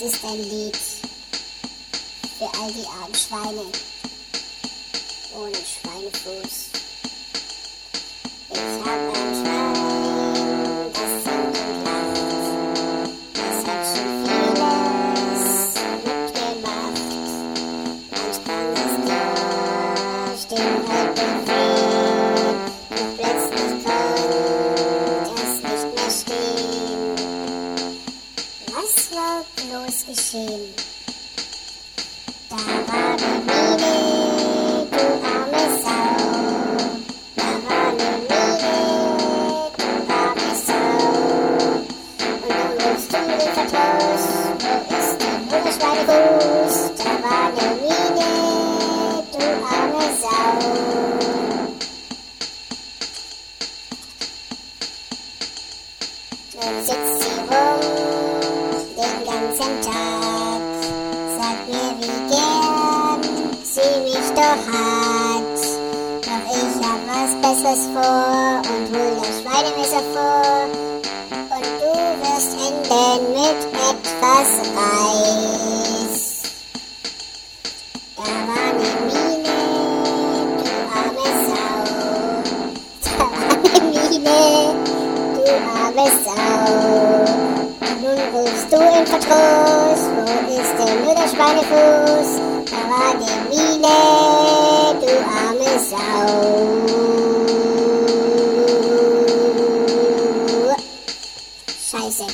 Das ist ein Lied für all die armen Schweine ohne Schweinefuß. Ich hab ein Schwein, das singt und lacht. Das hat schon vieles mitgemacht. Manchmal ist durch den bewegt. War bloß geschehen? Da war die Mine, du arme Sau. Da war die Mine, du arme Sau. Und nun rufst du den Vertraus, wo ist der Mutterschweinefuß? Da war die ganzen Tag. Sag mir, wie gern sie mich doch hat. Doch ich hab was Besseres vor und hol das Schweinemesser vor. Und du wirst enden mit etwas Reis. Da war ne Mine, du arme Sau. Da war ne Mine, du arme Sau. Bist du im Verdruss? Wo ist denn nur der Schweinefuß? Da war die Miele, du arme Sau. Scheiße.